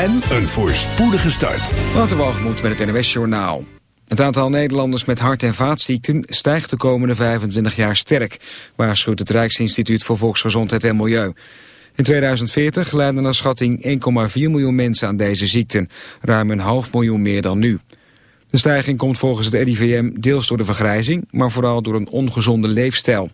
en een voorspoedige start. Waterwalgemoed met het NWS Journaal. Het aantal Nederlanders met hart- en vaatziekten stijgt de komende 25 jaar sterk, waarschuwt het Rijksinstituut voor Volksgezondheid en Milieu. In 2040 lijden naar schatting 1,4 miljoen mensen aan deze ziekten, ruim een half miljoen meer dan nu. De stijging komt volgens het RIVM deels door de vergrijzing, maar vooral door een ongezonde leefstijl.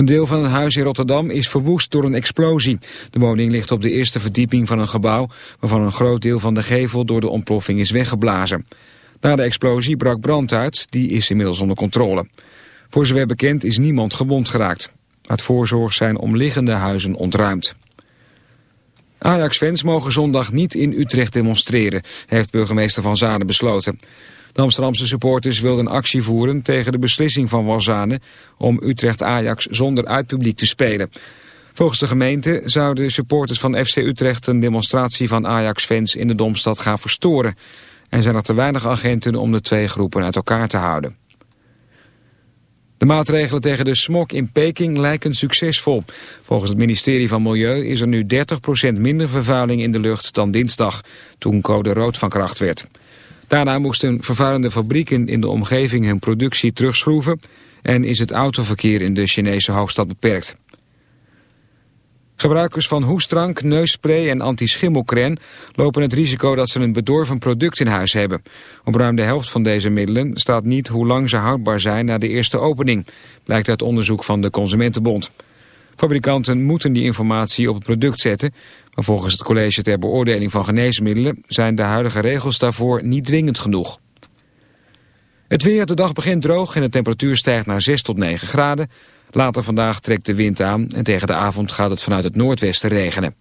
Een deel van een huis in Rotterdam is verwoest door een explosie. De woning ligt op de eerste verdieping van een gebouw... waarvan een groot deel van de gevel door de ontploffing is weggeblazen. Na de explosie brak brand uit, die is inmiddels onder controle. Voor zover bekend is niemand gewond geraakt. Uit voorzorg zijn omliggende huizen ontruimd. Ajax-fans mogen zondag niet in Utrecht demonstreren, heeft burgemeester Van Zanen besloten. De Amsterdamse supporters wilden actie voeren tegen de beslissing van Walzane om Utrecht-Ajax zonder uitpubliek te spelen. Volgens de gemeente zouden supporters van FC Utrecht een demonstratie van Ajax-fans in de Domstad gaan verstoren. En zijn er te weinig agenten om de twee groepen uit elkaar te houden. De maatregelen tegen de smog in Peking lijken succesvol. Volgens het ministerie van Milieu is er nu 30% minder vervuiling in de lucht dan dinsdag, toen code rood van kracht werd. Daarna moesten vervuilende fabrieken in de omgeving hun productie terugschroeven en is het autoverkeer in de Chinese hoofdstad beperkt. Gebruikers van hoestdrank, neusspray en antischimmelcrème lopen het risico dat ze een bedorven product in huis hebben. Op ruim de helft van deze middelen staat niet hoe lang ze houdbaar zijn na de eerste opening, blijkt uit onderzoek van de Consumentenbond. Fabrikanten moeten die informatie op het product zetten, maar volgens het college ter beoordeling van geneesmiddelen zijn de huidige regels daarvoor niet dwingend genoeg. Het weer, de dag begint droog en de temperatuur stijgt naar 6 tot 9 graden. Later vandaag trekt de wind aan en tegen de avond gaat het vanuit het noordwesten regenen.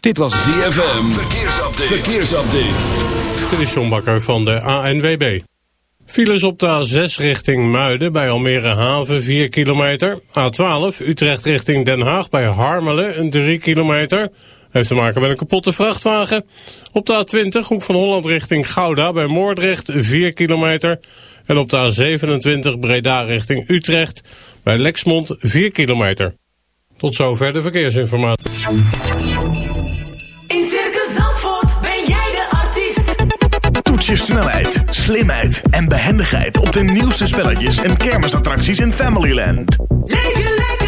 Dit was ZFM, verkeersupdate. verkeersupdate. Dit is John Bakker van de ANWB. Files op de A6 richting Muiden bij Almere Haven 4 kilometer. A12 Utrecht richting Den Haag bij Harmelen een 3 kilometer. Heeft te maken met een kapotte vrachtwagen. Op de A20 Hoek van Holland richting Gouda bij Moordrecht 4 kilometer. En op de A27 Breda richting Utrecht bij Lexmond 4 kilometer. Tot zover de verkeersinformatie. In Circus Zandvoort ben jij de artiest. Toets je snelheid, slimheid en behendigheid op de nieuwste spelletjes en kermisattracties in Familyland. Leef je lekker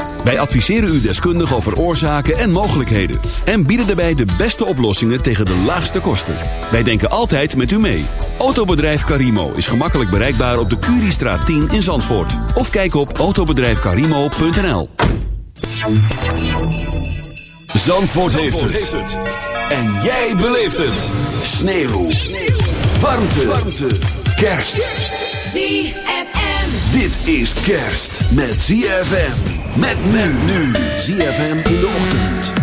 Wij adviseren u deskundig over oorzaken en mogelijkheden. En bieden daarbij de beste oplossingen tegen de laagste kosten. Wij denken altijd met u mee. Autobedrijf Carimo is gemakkelijk bereikbaar op de Curiestraat 10 in Zandvoort. Of kijk op autobedrijfcarimo.nl Zandvoort, heeft, het. En jij beleeft het. Sneeuw. Warmte. Warmte. Kerst. ZFM. Dit is kerst met ZFM. Met men nu. ZFM in de ochtend.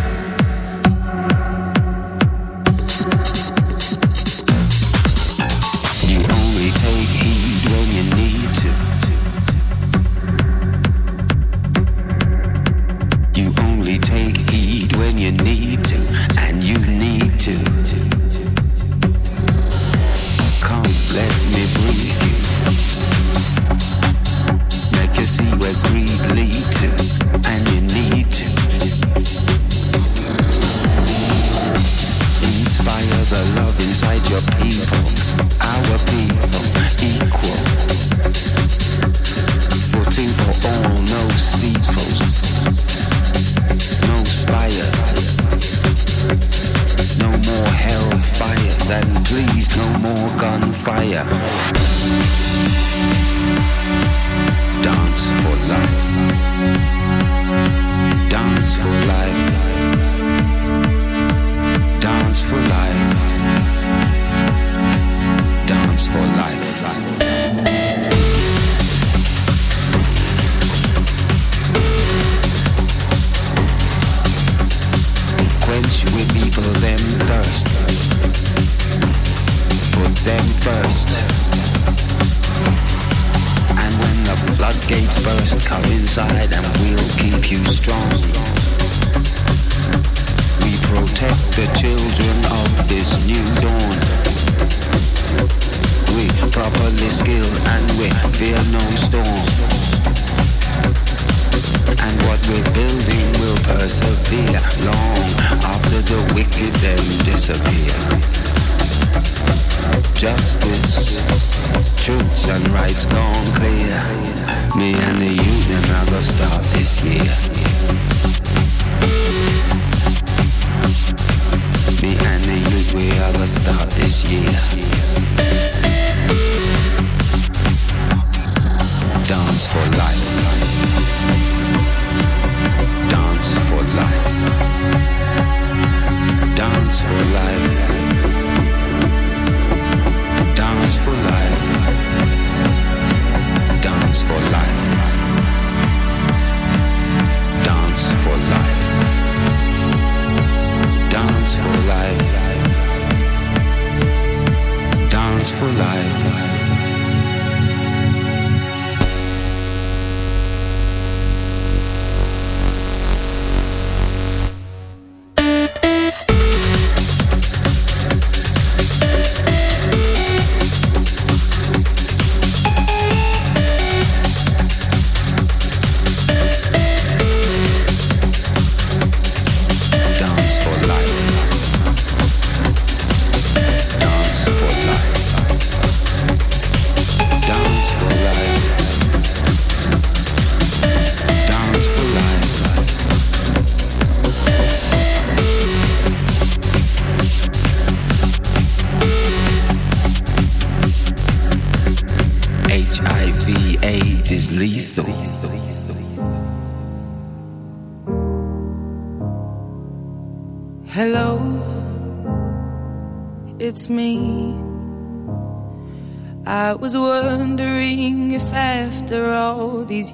And rights gone clear. Me and the union are gonna start this year. Me and the youth, we are gonna start this year. Dance for life.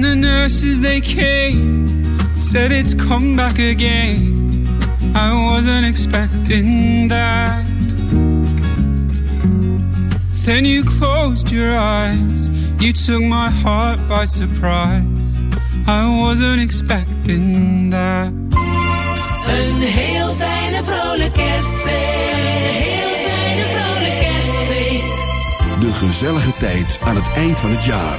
When the nurses they came, said it's come back again. I wasn't expecting that. Then you closed your eyes, you took my heart by surprise. I wasn't expecting that. Een heel fijne vrolijk kerstfeest. Een heel fijne vrolijk kerstfeest. De gezellige tijd aan het eind van het jaar.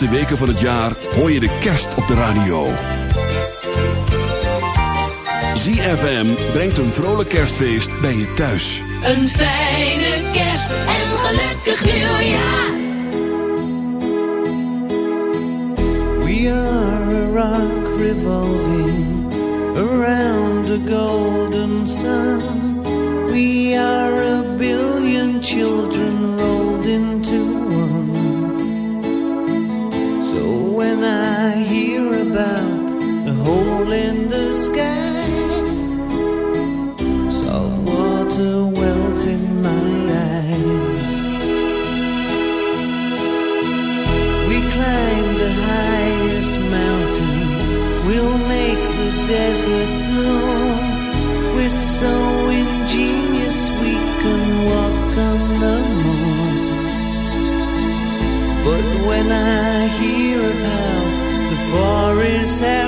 laatste weken van het jaar hoor je de kerst op de radio. ZFM brengt een vrolijk kerstfeest bij je thuis. Een fijne kerst en een gelukkig nieuwjaar. We are a rock revolving around the golden sun. We are a billion children rolled into about the hole in the sky. Salt water wells in my eyes. We climb the highest mountain. We'll make the desert bloom. We're so ingenious we can walk on the moon. But when I hear of how myself.